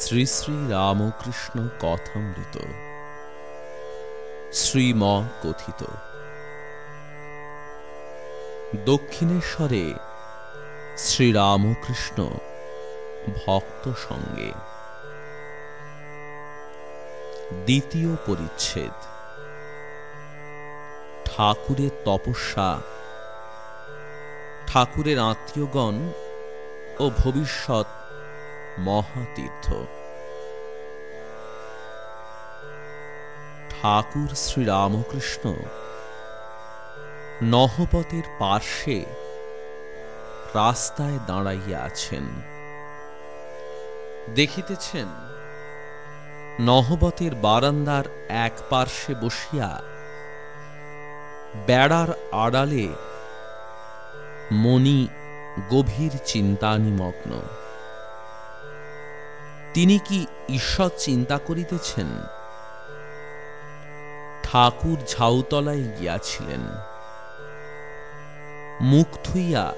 শ্রী শ্রী রামকৃষ্ণ কথামৃত। শ্রীম কথিত দক্ষিণেশ্বরে শ্রীরামকৃষ্ণ ভক্ত সঙ্গে। দ্বিতীয় পরিচ্ছেদ। ঠাকুরের তপস্যা। ঠাকুরের আত্মীয়গণ ও ভবিষ্যৎ মহাতীর্থ। ঠাকুর শ্রীরামকৃষ্ণ। নহপতের পার্শ্বে রাস্তায় দাঁড়াইয়া আছেন। দেখিতেছেন নহবতের বারান্দার এক পার্শ্বে বসিয়া বেড়ার আড়ালে মণি গভীর চিন্তা নিমগ্ন তিনি কি ঈশ্বর চিন্তা করিতেছেন? ঠাকুর ঝাউতলায় গিয়াছিলেন। মুখ থুইয়া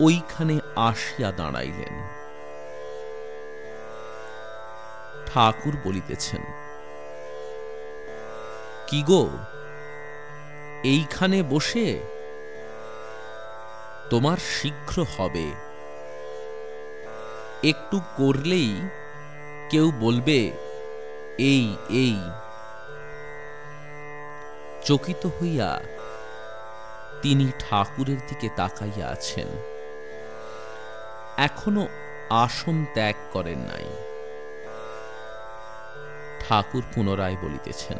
ওইখানে আসিয়া দাঁড়াইলেন। ঠাকুর বলিতেছেন, কি গো, এইখানে বসে তোমার শীঘ্র হবে। একটু করলেই কেউ বলবে, এই এই। চকিত হইয়া তিনি ঠাকুরের দিকে তাকাইয়া আছেন। এখনও আসন ত্যাগ করেন নাই। ঠাকুর পুনরায় বলিতেছেন,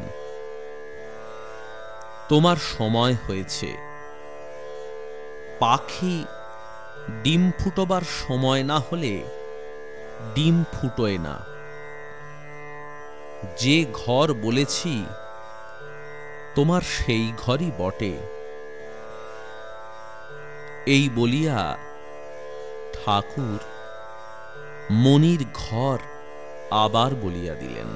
তোমার সময় হয়েছে। পাখি ডিম ফুটবার সময় না হলে ডিম ফুটোয় না। যে ঘর বলেছি তোমার সেই ঘরই বটে। এই বলিয়া ঠাকুর মনির ঘর আবার বলিয়া দিলেন,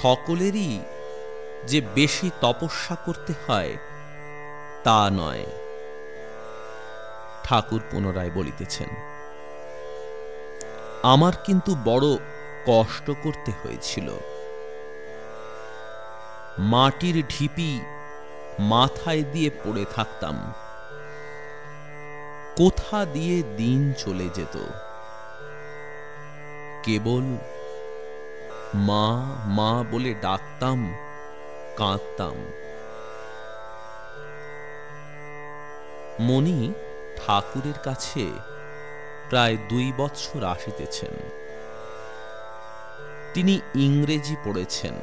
সকলেরই যে বেশি তপস্যা করতে হয়, তা নয়। ঠাকুর পুনরায় বলিতেছেন, আমার কিন্তু বড় কষ্ট করতে হয়েছিল। মাটির ঢিপি মাথায় দিয়ে পড়ে থাকতাম। কোথা দিয়ে দিন চলে যেত? কেবল মা মা বলে ডাকতাম, কাঁদতাম। মণি ঠাকুরের কাছে প্রায় দুই বৎসর আসিতেছেন। তিনি ইংরেজি পড়েছেন।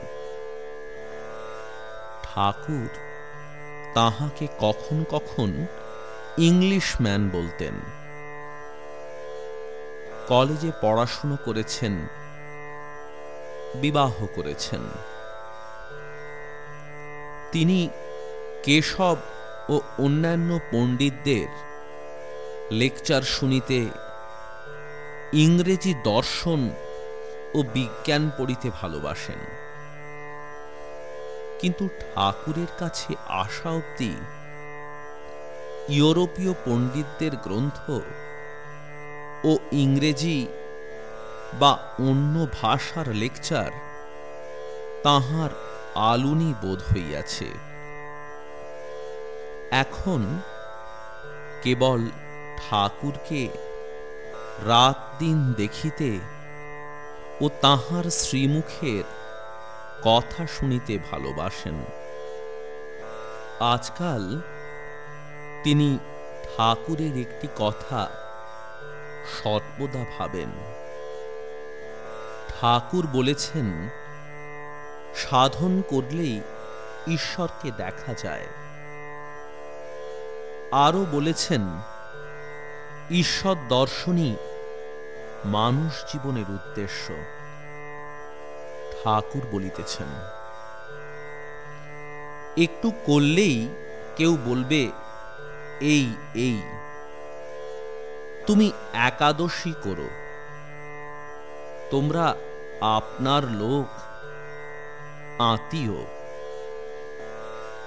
ঠাকুর তাহাকে কখন কখন ইংলিশ ম্যান বলতেন। কলেজে পড়াশুনো করেছেন, বিবাহ করেছেন। তিনি কেশব ও অন্যান্য পণ্ডিতদের লেকচার শুনিতে, ইংরেজি দর্শন ও বিজ্ঞান পড়িতে ভালোবাসেন। কিন্তু ঠাকুরের কাছে আসা অব্দি ইউরোপীয় পণ্ডিতদের গ্রন্থ ও ইংরেজি বা অন্য ভাষার লেকচার তাহার আলুনি বোধ হইয়াছে। এখন কেবল ঠাকুরকে রাত দিন দেখিতে ও তাহার শ্রীমুখের কথা শুনিতে ভালোবাসেন। আজকাল তিনি ঠাকুরের একটি কথা সর্বদা ভাবেন। ঠাকুর বলেছেন, সাধন করলেই ঈশ্বরকে দেখা যায়। আরও বলেছেন, ঈশ্বর দর্শনই মানুষ জীবনের উদ্দেশ্য। ঠাকুর বলিতেছেন, একটু করলেই কেউ বলবে, এই এই, তুমি একাদশী করো। তোমরা আপনার লোক, আত্মীয়।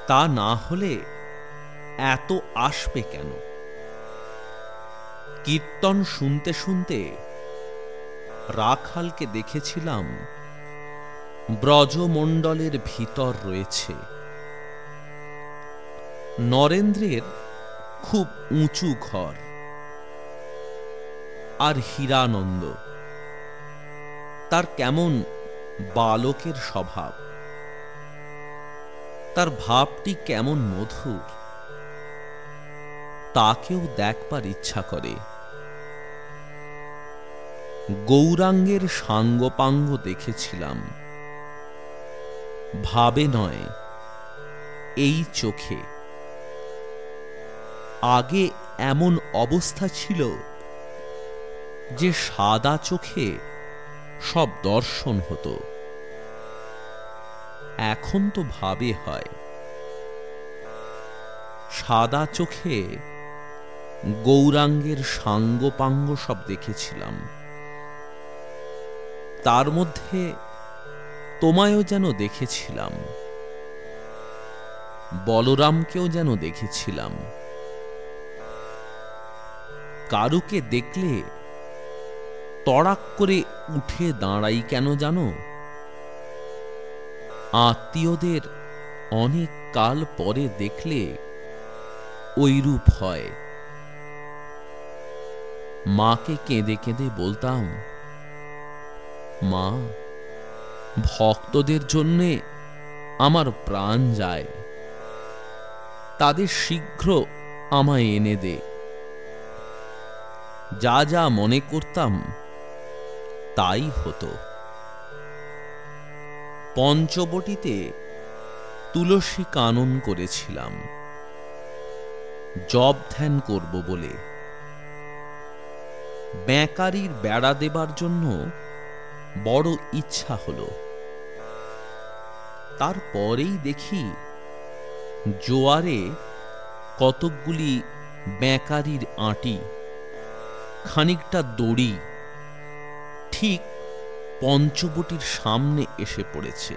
তা না হলে এত আসবে কেন? কীর্তন শুনতে শুনতে রাখালকে দেখেছিলাম ব্রজমণ্ডলের ভিতর রয়েছে। নরেন্দ্রের খুব উঁচু ঘর আর হীরানন্দ। তার কেমন বালকের স্বভাব। তার ভাবটি কেমন মধুর। তাকেও দেখবার ইচ্ছা করে। গৌরাঙ্গের সাঙ্গপাঙ্গ দেখেছিলাম। ভাবে নয়, এই চোখে। আগে এমন অবস্থা ছিল যে সাদা চোখে সব দর্শন হতো। এখন তো ভাবে হয়। সাদা চোখে গৌরাঙ্গের সাঙ্গপাঙ্গ সব দেখেছিলাম। তার মধ্যে তোমায়ও যেন দেখেছিলাম। বলরামকেও যেন দেখেছিলাম। কারুকে দেখলে তড়াক করে উঠে দাঁড়াই কেন জানো? আত্মীয়দের অনেক কাল পরে দেখলে ওইরূপ হয়। মাকে কেঁদে কেঁদে বলতাম, মা ভক্তদের জন্যে আমার প্রাণ যায়। তাদের শীঘ্র আমায় এনে দে। যা যা মনে করতাম, তাই হতো। পঞ্চবটিতে তুলসী কানন করেছিলাম। জব ধ্যান করব বলে। ব্যাঁকারির বেড়া দেবার জন্য বড় ইচ্ছা হলো। তারপরেই দেখি জোয়ারে কতকগুলি ব্যাঁকারির আঁটি, খানিকটা দড়ি ঠিক পঞ্চবটির সামনে এসে পড়েছে।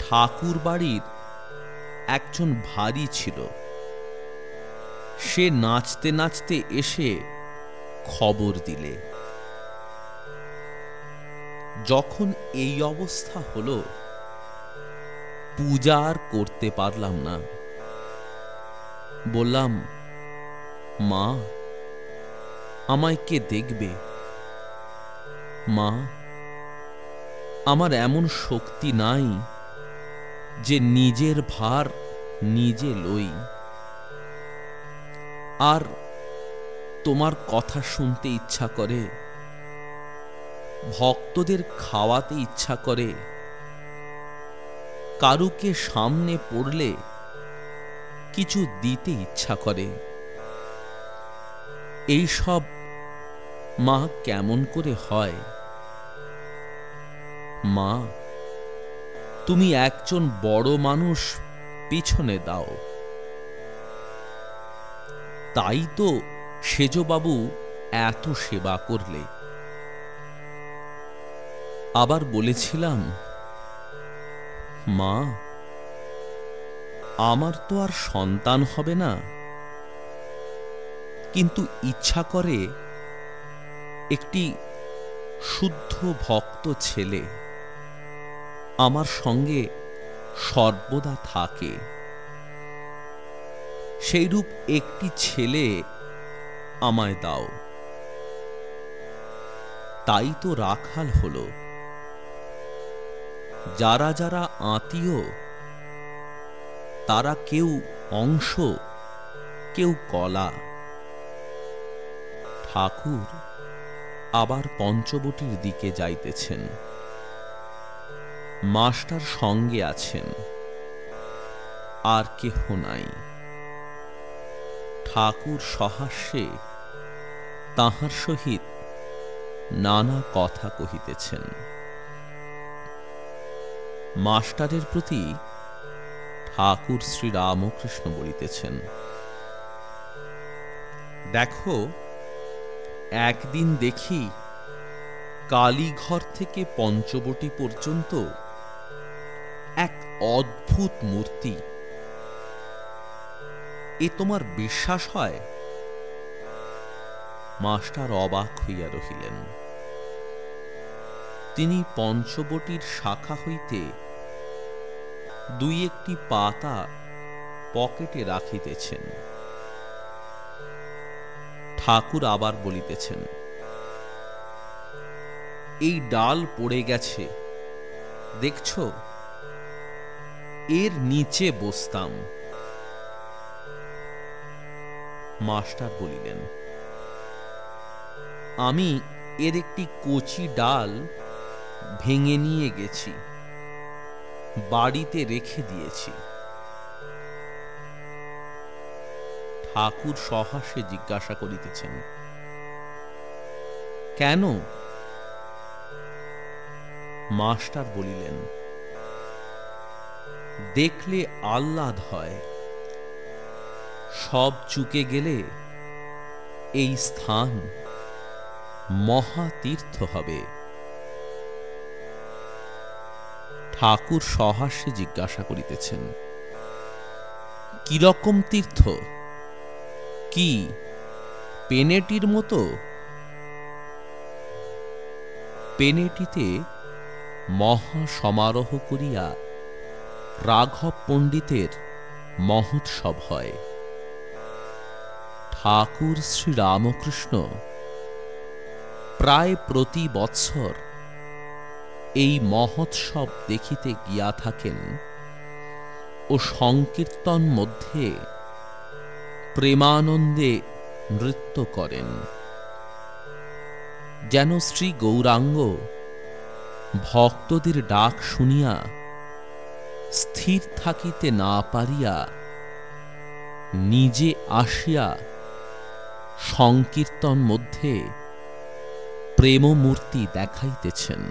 ঠাকুর বাড়ির একজন ভারী ছিল। সে নাচতে নাচতে এসে খবর দিলে। যখন এই অবস্থা হলো, পূজা আর করতে পারলাম না। বললাম, মা, আমায় কে দেখবে? মা, আমার এমন শক্তি নাই যে নিজের ভার নিজে লই। আর তোমার কথা শুনতে ইচ্ছা করে ভক্তদের খাওয়াতে ইচ্ছা করে। কারুকে সামনে পড়লে কিছু দিতে ইচ্ছা করে। এই সব মা কেমন করে হয়? মা, তুমি একজন বড় মানুষ পিছনে দাও। তাই তো সেজবাবু এত সেবা করলে। আবার বলেছিলাম, মা, আমার তো আর সন্তান হবে না। কিন্তু ইচ্ছা করে একটি শুদ্ধ ভক্ত ছেলে আমার সঙ্গে সর্বদা থাকে। সেইরূপ একটি ছেলে আমায় দাও। তাই তো রাখাল হলো। যারা যারা আত্মীয় তারা কেউ অংশ, কেউ কলা। ঠাকুর আবার পঞ্চবটির দিকে যাইতেছেন। মাস্টার সঙ্গে আছেন, আর কেহ নাই। ঠাকুর সহাস্যে তাহার সহিত নানা কথা কহিতেছেন। মাস্টারের প্রতি ঠাকুর শ্রী রামকৃষ্ণ বলিতেছেন, দেখো, একদিন দেখি কালীঘর থেকে পঞ্চবটি পর্যন্ত এক অদ্ভুত মূর্তি। এ তোমার বিশ্বাস হয়? মাস্টার অবাক হইয়া রহিলেন। তিনি পঞ্চবটির শাখা হইতে দুই একটি পাতা পকেটে রাখিতেছেন। ঠাকুর আবার বলিতেছেন, এই ডাল পড়ে গেছে, দেখছ? এর নিচে বসতাম। মাস্টার বলিলেন, আমি এর একটি কচি ডাল ভেঙে নিয়ে গেছি। বাড়িতে রেখে দিয়েছি। ঠাকুর সহাস্যে জিজ্ঞাসা করিতেছেন, কেন? মাস্টার বলিলেন, দেখলে আহ্লাদ হয়। সব চুকে গেলে এই স্থান মহাতীর্থ হবে। ঠাকুর সহাস্যে জিজ্ঞাসা করিতেছেন, কীরকম তীর্থ? কি, পেনেটির মতো? পেনেটিতে মহা সমারোহ করিয়া রাঘব পণ্ডিতের মহোৎসব হয়। ঠাকুর শ্রী রামকৃষ্ণ প্রায় প্রতি বৎসর এই মহোৎসব দেখিতে গিয়া থাকেন ও সংকীর্তন মধ্যে প্রেমানন্দে নৃত্য করেন। যেন শ্রী গৌরাঙ্গ ভক্তদের ডাক শুনিয়া স্থির থাকিতে না পারিয়া নিজে আসিয়া সংকীর্তন মধ্যে প্রেমমূর্তি দেখাইতেছেন।